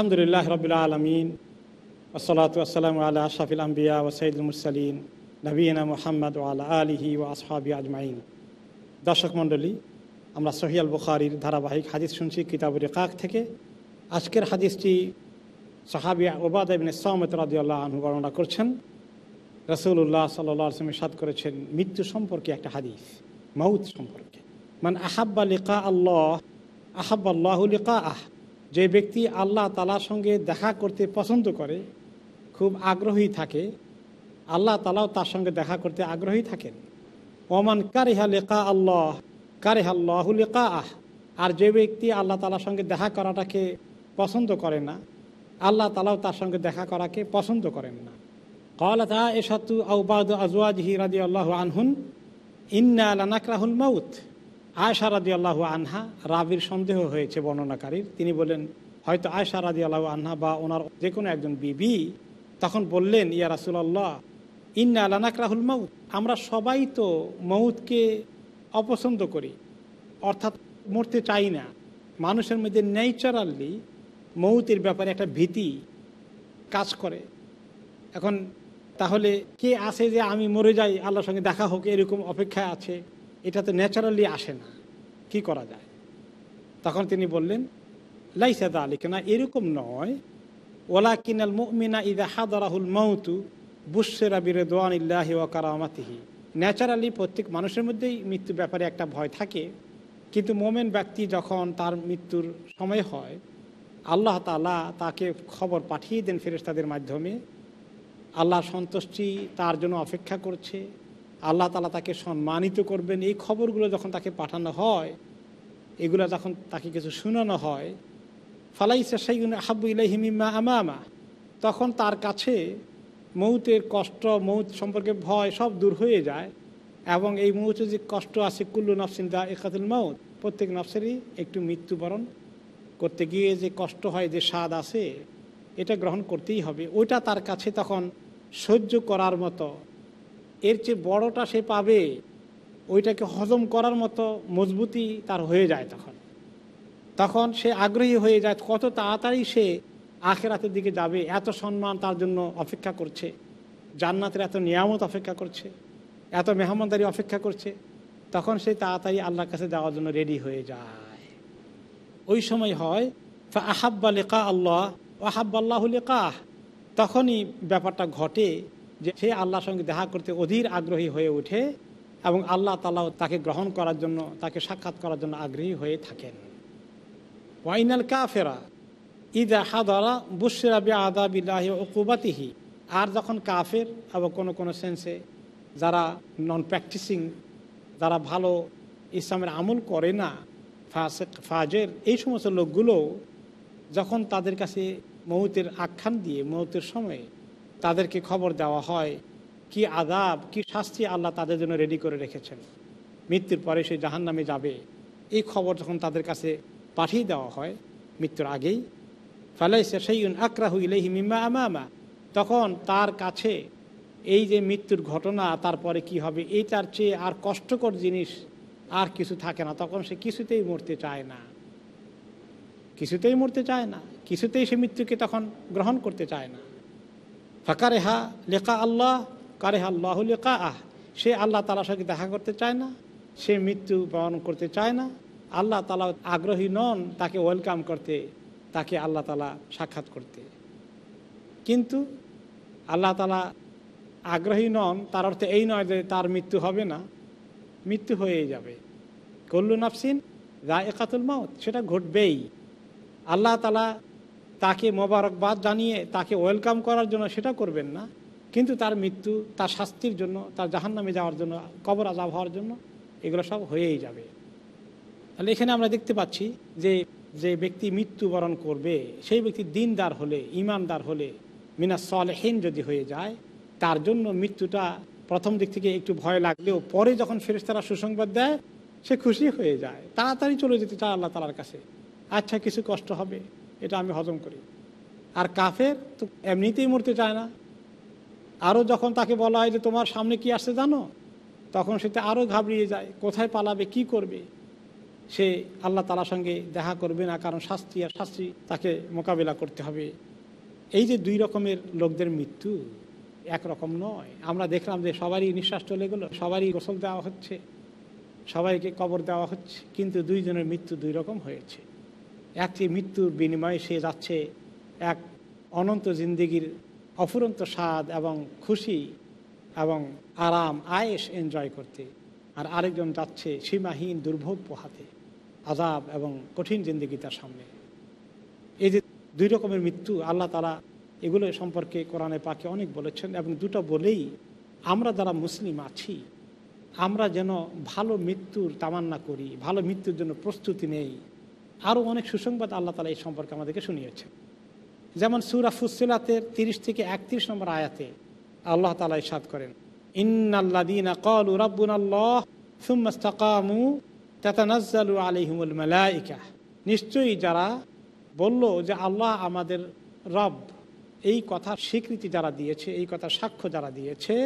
আলহামদুলিল্লাহ রবিল আলমিন ওসলাত আসসালাম আল্লাহ আশাফিল আম্বিয়া ও সঈদুল মুরসালিন নবীনা মোহাম্মদ ও আল্লাহ আলিহি ও আসহাবি আজমাইন। দর্শক মণ্ডলী, আমরা সহিয়াল বুখারির ধারাবাহিক হাদিস শুনছি কিতাবুর কাক থেকে। আজকের হাদিসটি সাহাবি ওবাদ ইবনে সৌমত রাদিউল্লাহ আনহু বর্ণনা করছেন। রসুল্লাহ সাল্লাহ আসলামের সাদ করেছেন, মৃত্যু সম্পর্কে একটা হাদিস মাউত সম্পর্কে। মানে আহাব্বা লিকা আল্লাহ আহাব্বাল্লাহ লিকা আহ যে ব্যক্তি আল্লাহ তালার সঙ্গে দেখা করতে পছন্দ করে, খুব আগ্রহী থাকে, আল্লাহ তালাও তার সঙ্গে দেখা করতে আগ্রহী থাকেন। ওমান কারিহা লেকা আল্লাহ, কারিহা আল্লাহ লেকা আহ আর যে ব্যক্তি আল্লাহ তালার সঙ্গে দেখা করাটাকে পছন্দ করে না, আল্লাহ তালাও তার সঙ্গে দেখা করাকে পছন্দ করেন না। কলাত এসাতু আউবাদ আজওয়াজহি রাজি আল্লাহ আনহুন, ইন্না লানাকরাহুল মাউত। আয়সা রাজি আল্লাহ আনহা রাবির সন্দেহ হয়েছে বর্ণনাকারীর। তিনি বলেন হয়তো আয়সা রাজি আল্লাহ আনহা বা ওনার যে কোনো একজন বিবি তখন বললেন, ইয়া রাসুলাল্লাহ, ইন্না আলানাক রাহুল মাউত। আমরা সবাই তো মৌদকে অপছন্দ করি, অর্থাৎ মরতে চাই না। মানুষের মধ্যে ন্যাচারালি মৌতের ব্যাপারে একটা ভীতি কাজ করে। এখন তাহলে কে আছে যে আমি মরে যাই, আল্লাহর সঙ্গে দেখা হোক, এরকম অপেক্ষায় আছে? এটা তো ন্যাচারালি আসে না। কি করা যায়? তখন তিনি বললেন লাইসাদা আলী কেনা এরকম নয়। ওলা কিনাল মুমিনা ইদা হাদারাহুল মৌতু বুসেরা বিরে দোয়ান ইল্লাহি ও কারামাতিহি। ন্যাচারালি প্রত্যেক মানুষের মধ্যেই মৃত্যু ব্যাপারে একটা ভয় থাকে। কিন্তু মোমেন ব্যক্তি যখন তার মৃত্যুর সময় হয়, আল্লাহ তালা তাকে খবর পাঠিয়ে দেন ফেরেস্তাদের মাধ্যমে। আল্লাহ সন্তুষ্টি তার জন্য অপেক্ষা করছে। আল্লাহ তালা তাকে সম্মানিত করবেন। এই খবরগুলো যখন তাকে পাঠানো হয়, এগুলো যখন তাকে কিছু শোনানো হয়, ফালাইসা সেইগুলো হাব্বু ইলাহিমিমা আমামা, তখন তার কাছে মৌতের কষ্ট, মৌত সম্পর্কে ভয় সব দূর হয়ে যায় এবং এই মৌতের যে কষ্ট আছে, কুল্লু নফসিন দা একাতুল মৌত, প্রত্যেক নফসেরই একটু মৃত্যুবরণ করতে গিয়ে যে কষ্ট হয়, যে স্বাদ আছে, এটা গ্রহণ করতেই হবে। ওইটা তার কাছে তখন সহ্য করার মতো এর চেয়ে বড়টা সে পাবে, ওইটাকে হজম করার মতো মজবুতি তার হয়ে যায় তখন। তখন সে আগ্রহী হয়ে যায় কত তাড়াতাড়ি সে আখেরাতের দিকে যাবে, এত সম্মান তার জন্য অপেক্ষা করছে, জান্নাতের এত নিয়ামত অপেক্ষা করছে, এত মেহমানদারি অপেক্ষা করছে। তখন সে তাড়াতাড়ি আল্লাহর কাছে যাওয়ার জন্য রেডি হয়ে যায়। ওই সময় হয় আহাব্বা লেখা আল্লাহ আহাব্বাল্লাহ লেকাহ। তখনই ব্যাপারটা ঘটে যে সে আল্লাহর সঙ্গে দেখা করতে অধীর আগ্রহী হয়ে ওঠে এবং আল্লাহ তালাও তাকে গ্রহণ করার জন্য, তাকে সাক্ষাৎ করার জন্য আগ্রহী হয়ে থাকেন। ওয়াইনাল কাফেরা ইদা হাদারা বুসরা বি আদাবিল্লাহি ওকুবাতিহি আর যখন কাফের এবং কোনো কোনো সেন্সে যারা নন প্র্যাকটিসিং যারা ভালো ইসলামের আমল করে না ফাজের, এই সমস্ত লোকগুলো যখন তাদের কাছে মৌতের আখ্যান দিয়ে, মৌতের সময়ে তাদেরকে খবর দেওয়া হয়, কি আদাব কি শাস্তি আল্লাহ তাদের জন্য রেডি করে রেখেছেন। মৃত্যুর পরে সে জাহান নামে যাবে। এই খবর যখন তাদের কাছে পাঠিয়ে দেওয়া হয়, মৃত্যুর আগেই, ফালাইসা সেইন আকরাহু ইলেহি মিম্মা আমামা, তখন তার কাছে এই যে মৃত্যুর ঘটনা, তারপরে কি হবে এইটার চেয়ে আর কষ্টকর জিনিস আর কিছু থাকে না। তখন সে কিছুতেই মরতে চায় না। কিছুতেই মরতে চায় না। কিছুতেই সে মৃত্যুকে তখন গ্রহণ করতে চায় না। ফাঁকারেহা লেখা আল্লাহ, কারেহা আল্লাহ লেখা আহ সে আল্লাহ তালার সঙ্গে দেখা করতে চায় না, সে মৃত্যু বরণ করতে চায় না। আল্লাহ তালা আগ্রহী নন তাকে ওয়েলকাম করতে, তাকে আল্লাহ তালা সাক্ষাৎ করতে। কিন্তু আল্লাহ তালা আগ্রহী নন, তার অর্থে এই নয় যে তার মৃত্যু হবে না, মৃত্যু হয়েই যাবে। কল্লু নাফসিন যা একাতুল মাউত, সেটা ঘটবেই। আল্লাহ তালা তাকে মোবারকবাদ জানিয়ে, তাকে ওয়েলকাম করার জন্য সেটা করবেন না। কিন্তু তার মৃত্যু, তার শাস্তির জন্য, তার জাহান্নামে যাওয়ার জন্য, কবর আজাব হওয়ার জন্য এগুলো সব হয়েই যাবে। তাহলে এখানে আমরা দেখতে পাচ্ছি যে যে ব্যক্তি মৃত্যুবরণ করবে, সেই ব্যক্তি দিনদার হলে, ইমানদার হলে মিনা সলহীন যদি হয়ে যায়, তার জন্য মৃত্যুটা প্রথম দিক থেকে একটু ভয় লাগলেও পরে যখন ফেরেশতারা সুসংবাদ দেয়, সে খুশি হয়ে যায়, তাড়াতাড়ি চলে যেতে চায় আল্লাহ তালার কাছে। আচ্ছা কিছু কষ্ট হবে। এটা আমি হজম করি। আর কাফের তো এমনিতেই মরতে চায় না। আরও যখন তাকে বলা হয় যে, তোমার সামনে কি আসছে জানো? তখন সেটা আরও ঘাবড়িয়ে যায়, কোথায় পালাবে, কি করবে? সে আল্লাহ তালার সঙ্গে দেখা করবে না, কারণ শাস্তি আর শাস্তি তাকে মোকাবিলা করতে হবে। এই যে দুই রকমের লোকদের মৃত্যু একরকম নয়। আমরা দেখলাম যে সবারই নিঃশ্বাস চলে গেলো, সবারই গোসল দেওয়া হচ্ছে, সবাইকে কবর দেওয়া হচ্ছে, কিন্তু দুইজনের মৃত্যু দুই রকম হয়েছে। একটি মৃত্যুর বিনিময়ে সে যাচ্ছে এক অনন্ত জিন্দিগির অফুরন্ত স্বাদ এবং খুশি এবং আরাম আয়েস এনজয় করতে। আর আরেকজন যাচ্ছে সীমাহীন দুর্ভোগ পোহাতে আজাব এবং কঠিন জিন্দিগি তার সামনে। এই যে দুই রকমের মৃত্যু, আল্লাহ তারা এগুলো সম্পর্কে কোরআনে পাকে অনেক বলেছেন এবং দুটো বলেই আমরা যারা মুসলিম আছি, আমরা যেন ভালো মৃত্যুর তামান্না করি, ভালো মৃত্যুর জন্য প্রস্তুতি নেই। আরও অনেক সুসংবাদ আল্লাহ তালা এই সম্পর্কে আমাদেরকে শুনিয়েছেন। যেমন সুরা ফুসিলাতের তিরিশ থেকে একত্রিশ নম্বর আয়াতে আল্লাহ তালা ইসাদ করেন আল্লাহ নিশ্চয়ই যারা বলল যে আল্লাহ আমাদের রব, এই কথা স্বীকৃতি যারা দিয়েছে, এই কথার সাক্ষ্য যারা দিয়েছে,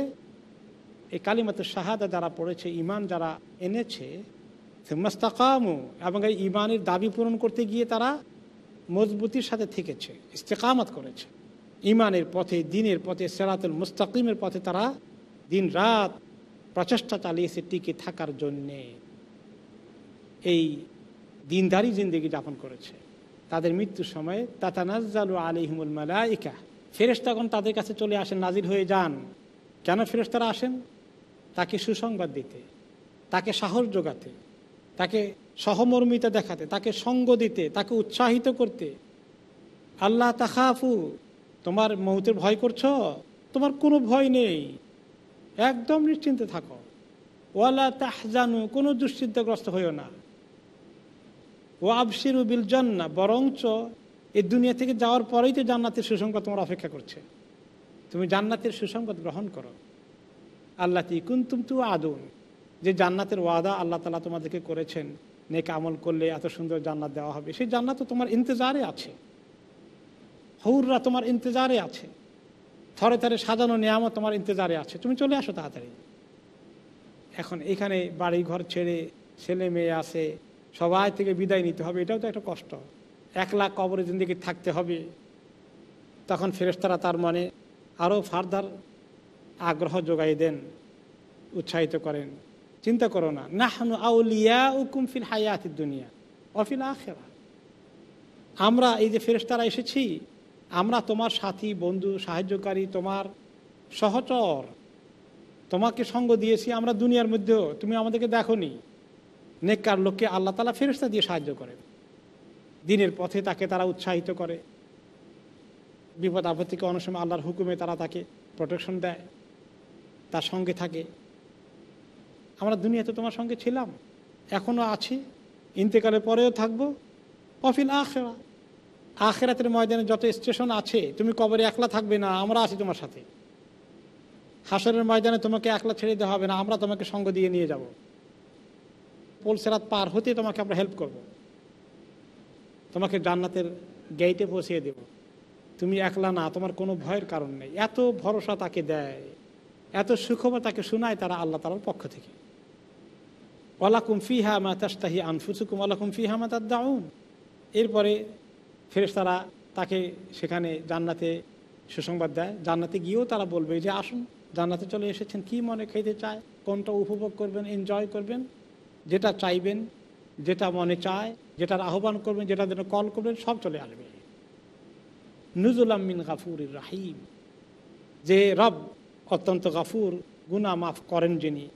এই কালিমাত শাহাদা যারা পড়েছে ইমান যারা এনেছে মাস্তাকামু এবং এই ইমানের দাবি পূরণ করতে গিয়ে তারা মজবুতির সাথে থেকেছে, ইস্তেকামত করেছে। ইমানের পথে, দিনের পথে, সেরাতুল মুস্তাকিমের পথে তারা দিন রাত প্রচেষ্টা চালিয়েছে টিকে থাকার জন্যে। এই দিনদারি জিন্দগি যাপন করেছে। তাদের মৃত্যুর সময় তাতানাজ্জালু আলিহিমুল মালাইকা, ফেরেশতাগণ তাদের কাছে চলে আসেন নাজির হয়ে যান। কেন ফেরেশতারা আসেন? তাকে সুসংবাদ দিতে, তাকে সাহস যোগাতে তাকে সহমর্মিতা দেখাতে, তাকে সঙ্গ দিতে, তাকে উৎসাহিত করতে। আল্লাহ তাহাফু তোমার মৌতের ভয় করছ? তোমার কোনো ভয় নেই। একদম নিশ্চিন্তে থাকো। ওয়ালা তাহজানু, কোনো দুশ্চিন্তাগ্রস্ত হইও না। ও আবশিরু বিল জান্না বরঞ্চ এই দুনিয়া থেকে যাওয়ার পরেই তো জান্নাতের সুসংবাদ তোমার অপেক্ষা করছে। তুমি জান্নাতের সুসংবাদ গ্রহণ করো। আল্লাহ তি কুন্তুম তু আদুন যে জান্নাতের ওয়াদা আল্লাহ তালা তোমাদেরকে করেছেন, নেক আমল করলে এত সুন্দর জান্নাত দেওয়া হবে। সেই জান্নাত তো তোমার ইন্তজারে আছে। হৌররা তোমার ইন্তজারে আছে। থরে থরে সাজানো নিয়ামত তোমার ইন্তজারে আছে। তুমি চলে আসো তাড়াতাড়ি। এখন এখানে বাড়ি ঘর ছেড়ে ছেলে মেয়ে আছে, সবাই থেকে বিদায় নিতে হবে, এটাও তো একটা কষ্ট। এক লাখ কবরে জিন্দিগি থাকতে হবে। তখন ফেরেস্তারা তার মনে আরও ফার্দার আগ্রহ যোগাই দেন, উৎসাহিত করেন। চিন্তা করো না। নাহনু আউলিয়া উকুম ফিল হায়াতি দুনিয়া অফিল আখেরা। আমরা এই যে ফেরেস্তারা এসেছি, আমরা তোমার সাথী, বন্ধু, সাহায্যকারী, তোমার সহচর। তোমাকে সঙ্গ দিয়েছি আমরা দুনিয়ার মধ্যেও, তুমি আমাদেরকে দেখনি। নেককার লোককে আল্লাহ তালা ফেরস্তা দিয়ে সাহায্য করে। দিনের পথে তাকে তারা উৎসাহিত করে। বিপদ আপত্তিকে অনেক সময় আল্লাহর হুকুমে তারা তাকে প্রোটেকশন দেয়। তার সঙ্গে থাকে। আমরা দুনিয়াতে তোমার সঙ্গে ছিলাম এখনও আছি, ইন্তেকালের পরেও থাকব অফিল আখেরা। আখেরাতের ময়দানে যত স্টেশন আছে, তুমি কবরে একলা থাকবে না, আমরা আছি তোমার সাথে। হাসরের ময়দানে তোমাকে একলা ছেড়ে দেওয়া হবে না, আমরা তোমাকে সঙ্গ দিয়ে নিয়ে যাব। পোলসেরাত পার হতে তোমাকে আমরা হেল্প করব। তোমাকে জান্নাতের গেইটে পৌঁছিয়ে দেব। তুমি একলা না, তোমার কোনো ভয়ের কারণ নেই। এত ভরসা তাকে দেয়, এত সুখবর তাকে শোনায় তারা আল্লাহ তালার পক্ষ থেকে। ওয়ালাকুম ফিহা মা তাস্তাহি আনফুসুকুম, ওয়ালাকুম ফিহা মা দাউন এরপরে ফেরেশতারা তাকে সেখানে জান্নাতে সুসংবাদ দেয়। জান্নাতে গিয়েও তারা বলবে যে, আসুন, জান্নাতে চলে এসেছেন, কি মনে খেতে চায়? কোনটা উপভোগ করবেন এনজয় করবেন? যেটা চাইবেন, যেটা মনে চায়, যেটার আহ্বান করবেন, যেটা যেন কল করবেন, সব চলে আসবে। নুজুল আমিন গাফুর রাহিম। যে রব অত্যন্ত গাফুর গুনা মাফ করেন যিনি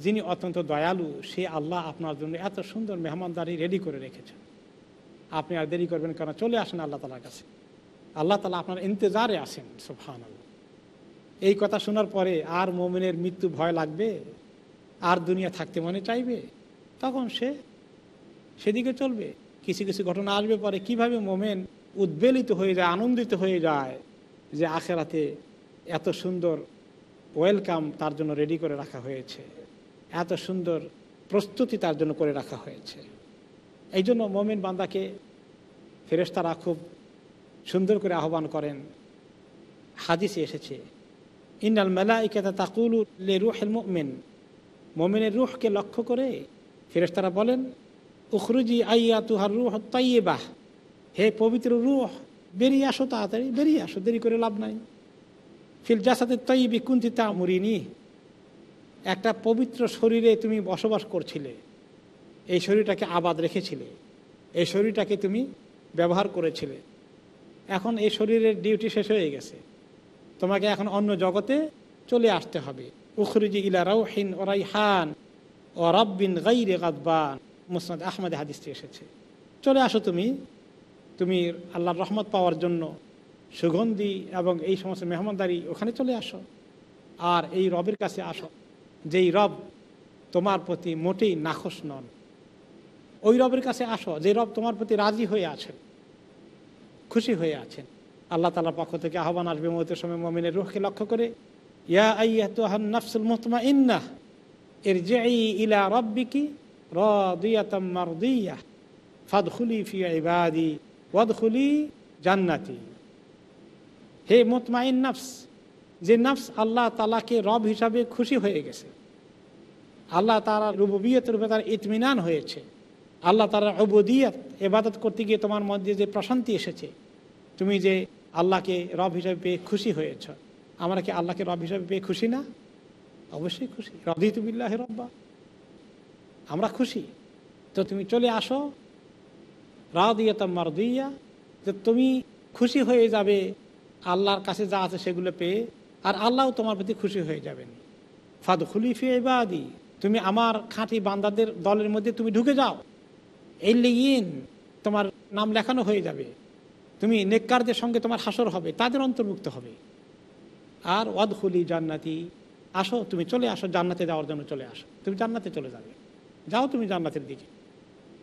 যিনি অত্যন্ত দয়ালু, সে আল্লাহ আপনার জন্য এত সুন্দর মেহমানদারি রেডি করে রেখেছেন। আপনি আর দেরি করবেন কেন? চলে আসেন আল্লাহ তালার কাছে। আল্লাহ তালা আপনার ইন্তজারে আসেন আল্লাহ এই কথা শোনার পরে আর মোমিনের মৃত্যু ভয় লাগবে, আর দুনিয়া থাকতে মনে চাইবে? তখন সে সেদিকে চলবে। কিছু কিছু ঘটনা আসবে পরে কীভাবে মোমেন উদ্বেলিত হয়ে যায়, আনন্দিত হয়ে যায় যে আখেরাতে এত সুন্দর ওয়েলকাম তার জন্য রেডি করে রাখা হয়েছে। এত সুন্দর প্রস্তুতি তার জন্য করে রাখা হয়েছে। এই জন্য মোমিন বান্দাকে ফেরেস্তারা খুব সুন্দর করে আহ্বান করেন। হাদিসে এসেছে, ইন্নাল মেলাইকেতা তাকুলু লে রুহেল মোমেন। মোমেনের রুহকে লক্ষ্য করে ফেরেস্তারা বলেন, উখরুজি আইয়া তুহার রুহ তাইয়েবাহ। হে পবিত্র রুহ, বেরিয়ে আসো তাড়াতাড়ি, বেরিয়ে আসো, দেরি করে লাভ নাই। ফিল জাসাতে তৈবি কুন্তি তা মুরিনি একটা পবিত্র শরীরে তুমি বসবাস করছিলে, এই শরীরটাকে আবাদ রেখেছিলে, এই শরীরটাকে তুমি ব্যবহার করেছিলে। এখন এই শরীরের ডিউটি শেষ হয়ে গেছে। তোমাকে এখন অন্য জগতে চলে আসতে হবে। উখরুজি ইলা রাউহিন ওরাইহান, ও রব্বিন গাইরে গাদবান। মুসনাদ আহমদ হাদিসটি এসেছে। চলে আসো তুমি। তুমি আল্লাহর রহমত পাওয়ার জন্য সুগন্ধি এবং এই সমস্ত মেহমানদারি ওখানে চলে আসো। আর এই রবের কাছে আসো। যেই রব তোমার প্রতি মোটেই নাখোশ নন। ওই রবের কাছে আসো যে রব তোমার প্রতি রাজি হয়ে আছেন, খুশি হয়ে আছেন। আল্লাহ তালার পক্ষ থেকে আহ্বান আসবে মতের সময় মমিনের রুহকে লক্ষ্য করে, ইয়া নাফসুল মোহতমা ইন্না এর যে ইলা জান্নাতি। হে মোতমাইন নাফস যে নাফস আল্লাহ তালাকে রব হিসাবে খুশি হয়ে গেছে। আল্লাহ তারা রুববিয়তের উপরে তার ইতমিনান হয়েছে। আল্লাহ তারা অবদিয়ত এবাদত করতে গিয়ে তোমার মধ্যে যে প্রশান্তি এসেছে, তুমি যে আল্লাহকে রব হিসাবে পেয়ে খুশি হয়েছ। আমরা কি আল্লাহকে রব হিসাবে পেয়ে খুশি না? অবশ্যই খুশি। রদিতুবিল্লাহ রব্বা। আমরা খুশি। তো তুমি চলে আসো। মারদিয়া। যে তুমি খুশি হয়ে যাবে। আল্লাহর কাছে যা আছে সেগুলো পেয়ে আর আল্লাহও তোমার প্রতি খুশি হয়ে যাবেন। ফাদ খুলিফি এবাদি তুমি আমার খাঁটি বান্দাদের দলের মধ্যে তুমি ঢুকে যাও। এই লিগিন তোমার নাম লেখানো হয়ে যাবে। তুমি নেককারদের সঙ্গে তোমার হাসর হবে, তাদের অন্তর্ভুক্ত হবে। আর ওয়াদখুলি জান্নাতি, আসো, তুমি চলে আসো, জান্নাতে যাওয়ার জন্য চলে আসো। তুমি জান্নাতে চলে যাবে। যাও তুমি জান্নাতের দিকে।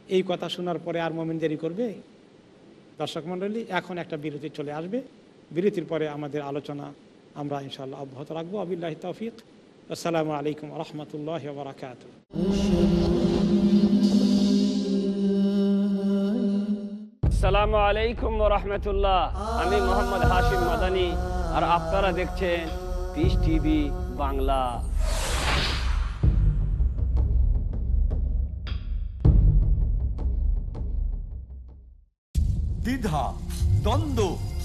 এই কথা শোনার পরে আর মোমেন দেরি করবে? দর্শক মণ্ডলী, এখন একটা বিরতি চলে আসবে। বিরতির পরে আমাদের আলোচনা আমরা ইনশাল্লাহ অব্যাহত রাখব। আবিল্লাহ তৌফিক। আসসালামু আলাইকুম রহমতুল্লাহ বরাকাত আসসালামু আলাইকুম রহমতুল্লাহ। আমি মোহাম্মদ হাশিম মাদানি আর আপনারা দেখছেন পিস টিভি বাংলা। দ্বিধা দ্বন্দ্ব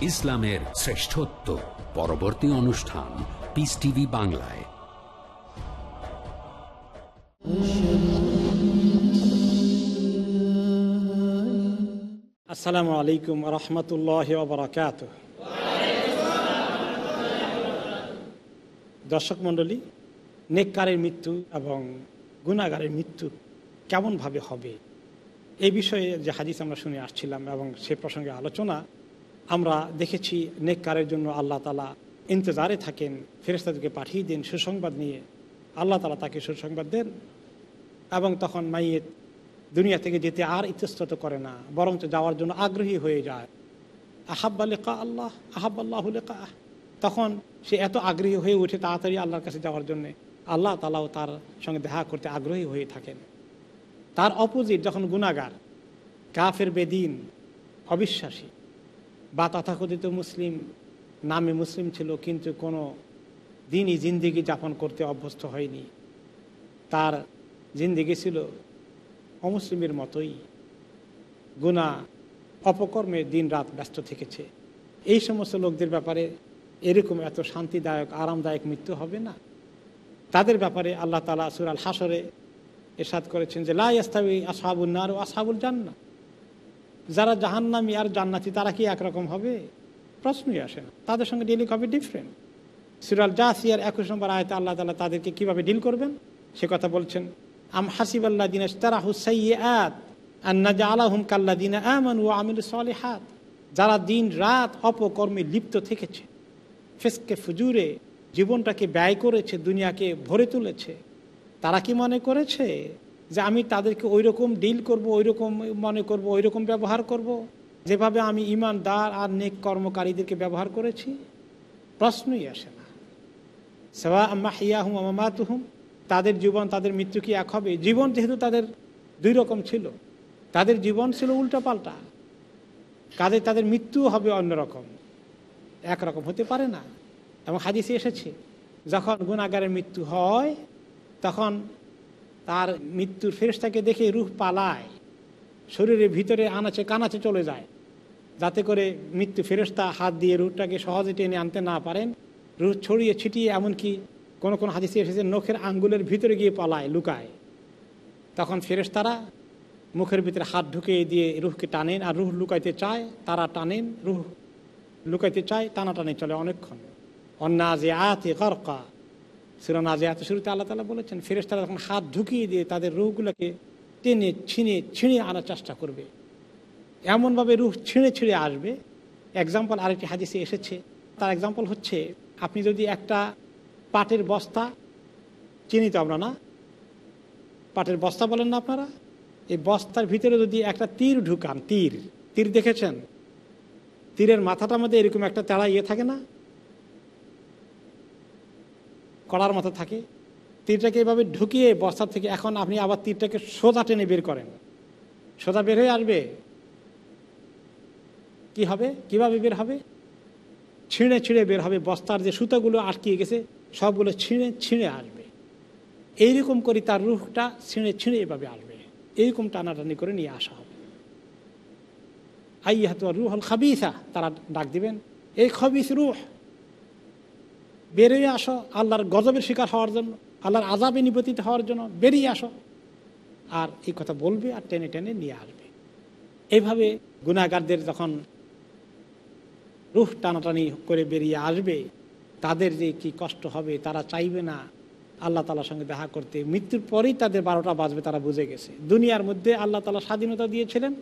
ইসলামের শ্রেষ্ঠত্ব। পরবর্তী অনুষ্ঠান পিস টিভি বাংলায়। আসসালামু আলাইকুম রহমতুল্লাহ বরকাত দর্শক মণ্ডলী, নেককারের মৃত্যু এবং গুণাগারের মৃত্যু কেমনভাবে হবে? এই বিষয়ে যে হাদিস আমরা শুনে আসছিলাম এবং সে প্রসঙ্গে আলোচনা আমরা দেখেছি নেককারের জন্য আল্লাহ তালা ইন্তজারে থাকেন ফেরেস্তাদেরকে পাঠিয়ে দেন সুসংবাদ নিয়ে। আল্লাহ তালা তাকে সুসংবাদ দেন এবং তখন মাইয়ের দুনিয়া থেকে যেতে আর ইতস্তত করে না, বরঞ্চ যাওয়ার জন্য আগ্রহী হয়ে যায়। আহাব্বা লেখা আল্লাহ আহাব্বাল্লাহ লেখা তখন সে এত আগ্রহী হয়ে উঠে তাড়াতাড়ি আল্লাহর কাছে যাওয়ার জন্যে আল্লাহ তালাও তার সঙ্গে দেখা করতে আগ্রহী হয়ে থাকেন। তার অপোজিট যখন গুণাগার কাফের বেদিন, অবিশ্বাসী বা তথাকথিত মুসলিম নামে মুসলিম ছিল, কিন্তু কোনো দিনই জিন্দিগি যাপন করতে অভ্যস্ত হয়নি। তার জিন্দিগি ছিল অমুসলিমের মতোই। গুণা অপকর্মে দিন রাত ব্যস্ত থেকেছে। এই সমস্ত লোকদের ব্যাপারে এরকম এত শান্তিদায়ক, আরামদায়ক মৃত্যু হবে না? তাদের ব্যাপারে আল্লাহ তালা সুরাল হাসরে এরশাদ করেছেন যে লাস্তাবি আসাবুল নার ও আসাবুল জান্না যারা জাহান্নামি আর জান্নাতি, তারা কি একরকম হবে? প্রশ্নই আসে না। তাদের সঙ্গে ডিলিং হবে ডিফারেন্ট সুরাল জাসিয়ার একুশ নম্বর আয়তে আল্লাহ তালা তাদেরকে কীভাবে ডিল করবেন? সে কথা বলছেন, আম হাসিব আল্লাহ দিন তারা আলাহুম কাল্লা দিন হাত যারা দিন রাত অপকর্মে লিপ্ত থেকেছে, ফেসকে ফুজুরে, জীবনটাকে ব্যয় করেছে, দুনিয়াকে ভরে তুলেছে, তারা কি মনে করেছে? যে আমি তাদেরকে ওই রকম ডিল করব ওই রকম মনে করব ওই রকম ব্যবহার করব। যেভাবে আমি ইমানদার আর নেক কর্মকারীদেরকে ব্যবহার করেছি, প্রশ্নই আসে না। সেবা আম্মা হিয়া হুম আমামাত হুম তাদের জীবন, তাদের মৃত্যু কি এক হবে? জীবন যেহেতু তাদের দুই রকম ছিল। তাদের জীবন ছিল উল্টাপাল্টা। কাজে তাদের মৃত্যু হবে অন্যরকম। একরকম হতে পারে না। এবং হাদিসে এসেছে, যখন গুণাগারের মৃত্যু হয়, তখন তার মৃত্যুর ফেরেস্তাকে দেখে রুহ পালায়। শরীরের ভিতরে আনাচে কানাচে চলে যায়। যাতে করে মৃত্যু ফেরেস্তা হাত দিয়ে রুহটাকে সহজে টেনে আনতে না পারেন। রুহ ছড়িয়ে ছিটিয়ে এমনকি কোনো কোনো হাদিসে এসেছে, নখের আঙ্গুলের ভিতরে গিয়ে পালায়, লুকায়। তখন ফেরেস্তারা মুখের ভিতরে হাত ঢুকিয়ে দিয়ে রুহকে টানেন আর রুহ লুকাইতে চায়, তারা টানেন, রুহ লুকাইতে চায়, টানাটানি চলে অনেকক্ষণ। অন্নাজে আতে করকা সুরানাজে আতে শুরুতে আল্লাহ তালা বলেছেন ফেরেস্তারা তখন হাত ঢুকিয়ে দিয়ে তাদের রুহগুলোকে টেনে ছিঁড়ে ছিঁড়ে আনার চেষ্টা করবে। এমনভাবে রুহ ছিঁড়ে ছিঁড়ে আসবে। এক্সাম্পল আরেকটি হাদিসে এসেছে। তার এক্সাম্পল হচ্ছে, আপনি যদি একটা পাটের বস্তা, চিনি তো আমরা না, পাটের বস্তা বলেন না আপনারা? এই বস্তার ভিতরে যদি একটা তীর ঢুকান, তীর তীর দেখেছেন? তীরের মাথাটার মধ্যে এরকম একটা তেড়া ইয়ে থাকে না? কড়ার মতো থাকে। তীরটাকে এভাবে ঢুকিয়ে বস্তা থেকে এখন আপনি আবার তীরটাকে সোজা টেনে বের করেন। সোজা বের হয়ে আসবে। কি হবে? কীভাবে বের হবে? ছিঁড়ে ছিঁড়ে বের হবে। বস্তার যে সুতাগুলো আটকিয়ে গেছে, সবগুলো ছিঁড়ে ছিঁড়ে আসবে। এইরকম করে তার রুহটা ছিঁড়ে ছিঁড়ে এভাবে আসবে। এইরকম টানাটানি করে নিয়ে আসা হবে। আই হাত রুহ হল খাবিসা, তারা ডাক দিবেন, এই খবিস রুহ বেরিয়ে আসো, আল্লাহর গজবের শিকার হওয়ার জন্য, আল্লাহর আজাবে নিপতিত হওয়ার জন্য বেরিয়ে আসো। আর এই কথা বলবে আর টেনে টেনে নিয়ে আসবে। এইভাবে গুণাগারদের যখন রুহ টানাটানি করে বেরিয়ে আসবে, তাদের যে কি কষ্ট হবে তারা চাইবে না। আল্লাহ তালার সঙ্গে দেখা করতে মৃত্যুর পরেই তাদের বারোটা বাজবে, তারা বুঝে গেছে। দুনিয়ার মধ্যে আল্লাহ তালা স্বাধীনতা দিয়েছিলেন,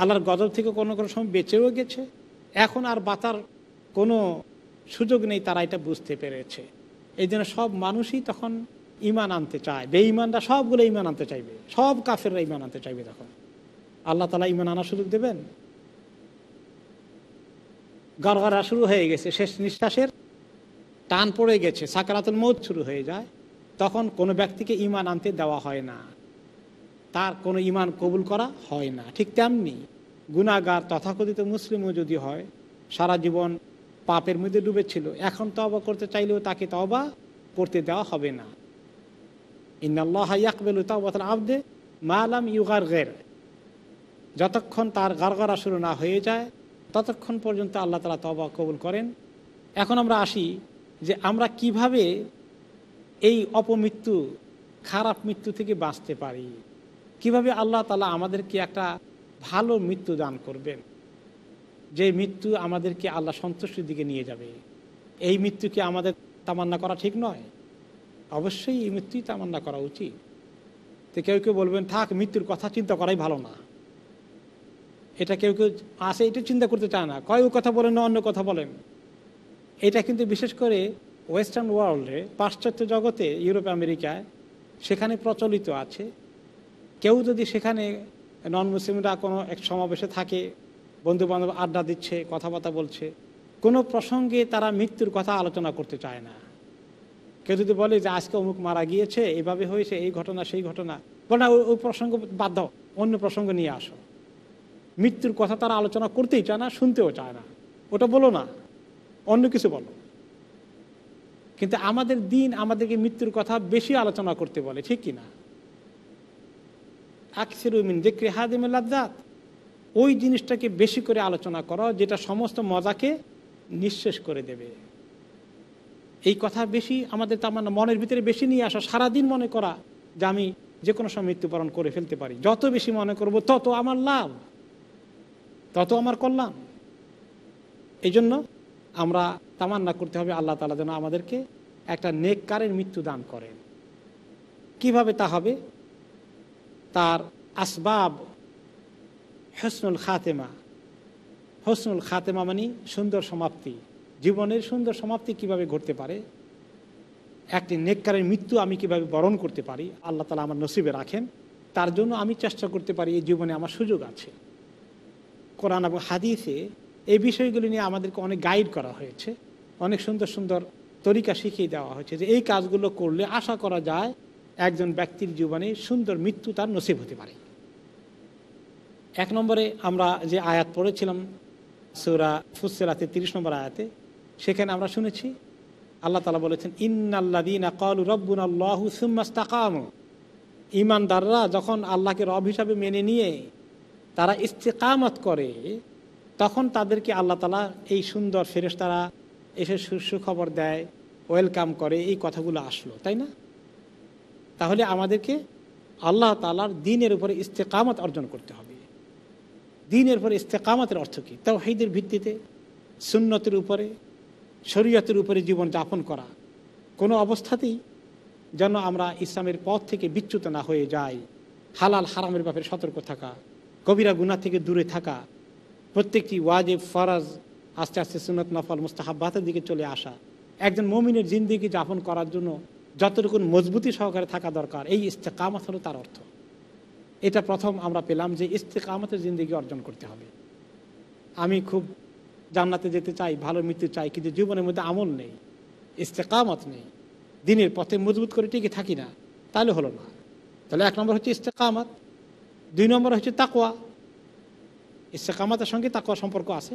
আল্লাহর গজব থেকে কোনো কোনো সময় বেঁচেও গেছে। এখন আর বাঁচার কোনো সুযোগ নেই তারা এটা বুঝতে পেরেছে। এই জন্য সব মানুষই তখন ইমান আনতে চায়। বেঈমানরা সবগুলো ইমান আনতে চাইবে। সব কাফেররা ইমান আনতে চাইবে তখন। আল্লাহ তালা ইমান আনার সুযোগ দেবেন? গড়গড়া শুরু হয়ে গেছে, শেষ নিঃশ্বাসের টান পড়ে গেছে, সাকারাতুল মৌত শুরু হয়ে যায়। তখন কোনো ব্যক্তিকে ইমান আনতে দেওয়া হয় না। তার কোনো ইমান কবুল করা হয় না। ঠিক তেমনি গুণাগার তথাকথিত মুসলিমও যদি হয়, সারা জীবন পাপের মধ্যে ডুবেছিল। এখন তবা করতে চাইলেও তাকে তবা করতে দেওয়া হবে না। ইন্নাল্লাহ ইয়াকবেল তাওবাতাল আবদে মালাম ইউগার গের। যতক্ষণ তার গারগারা শুরু না হয়ে যায়, ততক্ষণ পর্যন্ত আল্লাহ তালা তবা কবুল করেন। এখন আমরা আসি যে আমরা কীভাবে এই অপমৃত্যু, খারাপ মৃত্যু থেকে বাঁচতে পারি? কীভাবে আল্লাহ তালা আমাদেরকে একটা ভালো মৃত্যু দান করবেন? যে মৃত্যু আমাদেরকে আল্লাহ সন্তুষ্টির দিকে নিয়ে যাবে, এই মৃত্যুকে আমাদের তামান্না করা ঠিক নয়? অবশ্যই এই মৃত্যুই তামান্না করা উচিত। তো কেউ কেউ বলবেন, থাক, মৃত্যুর কথা চিন্তা করাই ভালো না। এটা কেউ কেউ আসে, এটা চিন্তা করতে চায় না। কয় কথা বলেন না, অন্য কথা বলেন। এটা কিন্তু বিশেষ করে ওয়েস্টার্ন ওয়ার্ল্ডে পাশ্চাত্য জগতে ইউরোপ আমেরিকায় সেখানে প্রচলিত আছে। কেউ যদি সেখানে নন মুসলিমরা কোনো এক সমাবেশে থাকে বন্ধু বান্ধব আড্ডা দিচ্ছে, কথাবার্তা বলছে। কোনো প্রসঙ্গে তারা মৃত্যুর কথা আলোচনা করতে চায় না। কেউ যদি বলে যে আজকে অমুক মারা গিয়েছে, এভাবে হয়েছে, এই ঘটনা, সেই ঘটনা, বলে না ওই- প্রসঙ্গ বাদ দাও, অন্য প্রসঙ্গ নিয়ে আসো। মৃত্যুর কথা তারা আলোচনা করতেই চায় না, শুনতেও চায় না। ওটা বলো না, অন্য কিছু বলো। কিন্তু আমাদের দিন আমাদেরকে মৃত্যুর কথা বেশি আলোচনা করতে বলে, ঠিক কি না? আকসিরুমিন দেখে হাদিমে লাজ্জাত। ওই জিনিসটাকে বেশি করে আলোচনা করো, যেটা সমস্ত মজাকে নিঃশেষ করে দেবে। এই কথা বেশি আমাদের তার মানে মনের ভিতরে বেশি নিয়ে আসা, সারাদিন মনে করা যে আমি যে কোনো সময় মৃত্যুবরণ করে ফেলতে পারি। যত বেশি মনে করব, তত আমার লাভ, তত আমার কল্যাণ। এই জন্য আমরা তামান্না করতে হবে আল্লাহ তালা যেন আমাদেরকে একটা নেককারের মৃত্যু দান করেন। কীভাবে তা হবে? তার আসবাব হসনুল খাতেমা। হসনুল খাতেমা মানে সুন্দর সমাপ্তি। জীবনের সুন্দর সমাপ্তি কীভাবে ঘটতে পারে? একটি নেককারের মৃত্যু আমি কীভাবে বরণ করতে পারি? আল্লাহ তালা আমার নসিবে রাখেন। তার জন্য আমি চেষ্টা করতে পারি, এই জীবনে আমার সুযোগ আছে। কোরআন এবং হাদিসে এই বিষয়গুলি নিয়ে আমাদেরকে অনেক গাইড করা হয়েছে। অনেক সুন্দর সুন্দর তরিকা শিখিয়ে দেওয়া হয়েছে যে এই কাজগুলো করলে আশা করা যায় একজন ব্যক্তির জীবনে সুন্দর মৃত্যু তার নসিব হতে পারে। এক নম্বরে আমরা যে আয়াত পড়েছিলাম, সুরা ফুসেরাতে তিরিশ নম্বর আয়াতে, সেখানে আমরা শুনেছি, আল্লাহ তালা বলেছেন ইন্নাল্লাদিনা কল রব্বুন ইমানদাররা যখন আল্লাহকে রব হিসাবে মেনে নিয়ে তারা ইস্তেকামত করে, তখন তাদেরকে আল্লাহ তালা এই সুন্দর ফেরেশ তারা এসে সু- সুখবর দেয়, ওয়েলকাম করে, এই কথাগুলো আসলো, তাই না? তাহলে আমাদেরকে আল্লাহ তালার দিনের উপরে ইস্তেকামত অর্জন করতে হবে। দিনের উপরে ইস্তেকামতের অর্থ কী? তাও হেদের ভিত্তিতে, সুন্নতের উপরে, শরীয়তের উপরে জীবন যাপন করা। কোনো অবস্থাতেই যেন আমরা ইসলামের পথ থেকে বিচ্যুত না হয়ে যাই। হালাল, হারামের ব্যাপারে সতর্ক থাকা, কবিরা গুনা থেকে দূরে থাকা, প্রত্যেকটি ওয়াজেব, ফরাজ, আস্তে আস্তে সুনত নফল মুস্তাহাব্বাতের দিকে চলে আসা। একজন মমিনের জিন্দিগি যাপন করার জন্য যতটুকু মজবুতি সহকারে থাকা দরকার, এই ইস্তেকামত হলো তার অর্থ। এটা প্রথম আমরা পেলাম যে ইস্তেকামতের জিন্দিগি অর্জন করতে হবে। আমি খুব জান্নাতে যেতে চাই, ভালো মৃত্যু চাই, কিন্তু জীবনের মধ্যে আমল নেই, ইস্তেকামত নেই, দিনের পথে মজবুত করে টিকে থাকি না, তাহলে হলো না। তাহলে এক নম্বর হচ্ছে ইস্তেকামত, দুই নম্বর হচ্ছে তাকোয়া ইস্তেকামতের সঙ্গে তাকোয়া সম্পর্ক আছে।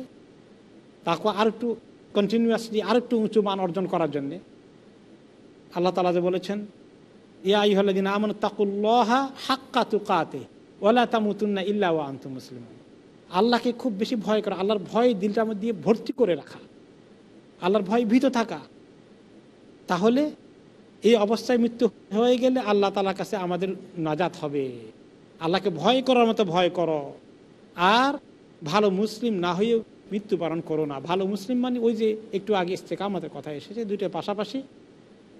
তাকোয়া আর একটু কন্টিনিউয়াসলি আর একটু উঁচু মান অর্জন করার জন্যে। আল্লাহ তালা যে বলেছেন তাকুল্লাহা হাক্কা তুকাতে মুসলিম আল্লাহকে খুব বেশি ভয় করা, আল্লাহর ভয় দিলটার মধ্যে দিয়ে ভর্তি করে রাখা, আল্লাহর ভয় ভীত থাকা। তাহলে এই অবস্থায় মৃত্যু হয়ে গেলে আল্লাহ তালার কাছে আমাদের নাজাত হবে। আল্লাহকে ভয় করার মতো ভয় করো। আর ভালো মুসলিম না হয়ে মৃত্যুবরণ করো না। ভালো মুসলিম মানে ওই যে একটু আগে থেকে আমাদের কথা এসেছে দুইটা পাশাপাশি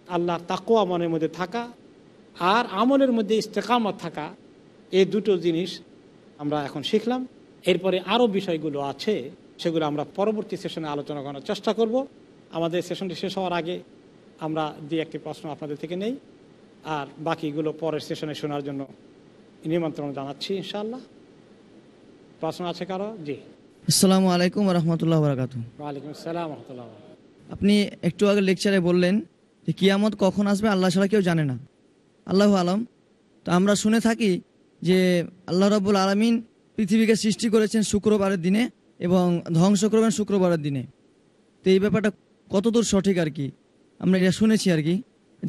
আল্লাহর তাকোয়া মনের মধ্যে থাকা আর আমলের মধ্যে ইস্তেকামত থাকা এই দুটো জিনিস আমরা এখন শিখলাম। এরপরে আরও বিষয়গুলো আছে সেগুলো আমরা পরবর্তী সেশনে আলোচনা করার চেষ্টা করব। আমাদের সেশনটি শেষ হওয়ার আগে আমরা দু একটি প্রশ্ন আপনাদের থেকে নেই আর বাকিগুলো পরের সেশনে শোনার জন্য নিমন্ত্রণ জানাচ্ছি ইনশাআল্লাহ। প্রশ্ন আছে কারও? জি। আসসালামু আলাইকুম রহমতুল্লাহ বারাকাতু ওয়ালাইকুম আসসালাম রহমতুল্লাহ আপনি একটু আগে লেকচারে বললেন যে কিয়ামত কখন আসবে আল্লাহ ছাড়া কেউ জানে না। আল্লাহ আলম। তো আমরা শুনে থাকি যে আল্লাহ রাবুল আলমিন পৃথিবীকে সৃষ্টি করেছেন শুক্রবারের দিনে এবং ধ্বংস করবেন শুক্রবারের দিনে। তো এই ব্যাপারটা কতদূর সঠিক আর কি? আমরা এটা শুনেছি আর কি।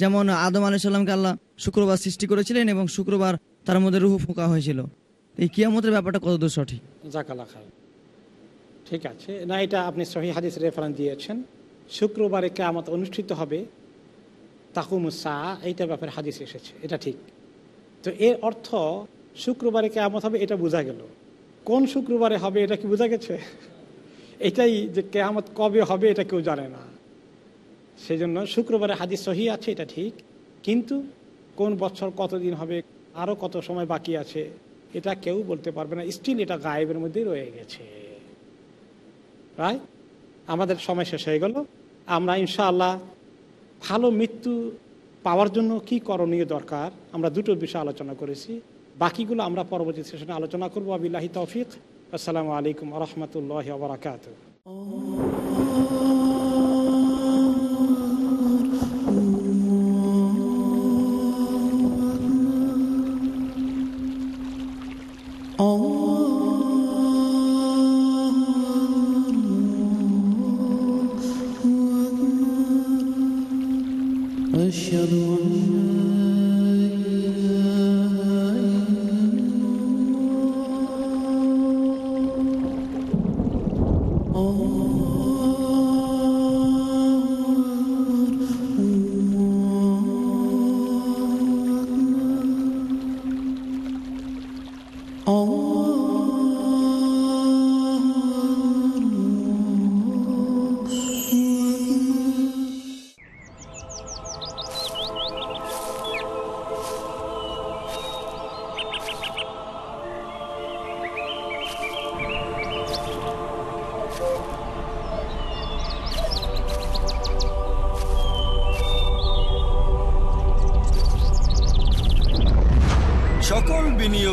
যেমন আদম আলি সাল্লামকে আল্লাহ শুক্রবার সৃষ্টি করেছিলেন এবং শুক্রবার তার মধ্যে রুহু ফোঁকা হয়েছিল। এই কিয়ামতের ব্যাপারটা কতদূর সঠিক? ঠিক আছে। না, এটা আপনি সহি হাদিস রেফারেন্স দিয়েছেন। শুক্রবারে কেয়ামত অনুষ্ঠিত হবে তাকুমুসা এইটার ব্যাপারে হাদিস এসেছে, এটা ঠিক। তো এর অর্থ শুক্রবারে কেয়ামত হবে, এটা বোঝা গেল। কোন শুক্রবারে হবে, এটা কি বোঝা গেছে? এটাই যে কেয়ামত কবে হবে, এটা কেউ জানে না। সেই জন্য শুক্রবারে হাদিস সহি আছে, এটা ঠিক। কিন্তু কোন বছর কতদিন হবে আরও কত সময় বাকি আছে, এটা কেউ বলতে পারবে না। স্টিল এটা গায়েবের মধ্যেই রয়ে গেছে। রাই আমাদের সময় শেষ হয়ে গেল। আমরা ইনশাআল্লাহ ভালো মৃত্যু পাওয়ার জন্য কি করণীয় দরকার? আমরা দুটো বিষয় আলোচনা করেছি। বাকিগুলো আমরা পরবর্তী সেশনে আলোচনা করব। আবিল্লাহি তৌফিক। আসসালামু আলাইকুম রহমতুল্লাহ বরাকাত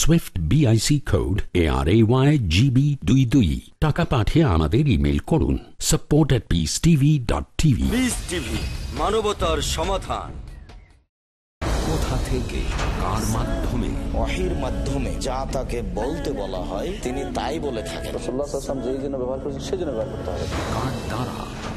SWIFT BIC code A R A Y GB দুই দুই টাকা পাঠিয়ে আমাদের ইমেল করুন support at Peace TV dot TV Peace TV মানবতার সমাধান। কোথা থেকে কার মাধ্যমে ওয়াহির মাধ্যমে যা তাকে বলতে বলা হয় তিনি তাই বলে থাকেন। যেই জন্য ব্যবহার করেছেন সেই জন্য ব্যবহার করতে হবে। কার দ্বারা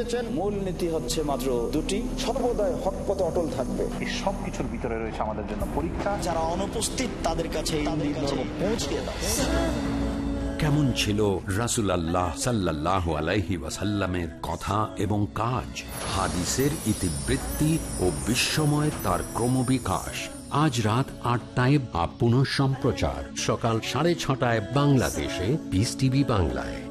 দিয়েছেন। মূল নীতি হচ্ছে মাত্র দুটি। সর্বদাই হক পথে অটল থাকবে। এই সব কিছুর ভিতরে রয়েছে আমাদের জন্য পরীক্ষা। যারা অনুপস্থিত তাদের কাছে পৌঁছিয়ে দাও। কেমন ছিল রাসুল আল্লাহ সাল্লাহ আলাইহি ওয়াসাল্লামের কথা এবং কাজ? হাদিসের ইতিবৃত্তি ও বিশ্বময় তার ক্রমবিকাশ। আজ রাত আটটায় বা পুনঃ সম্প্রচার। সকাল সাড়ে ছটায় বাংলাদেশে পিস টিভি বাংলায়।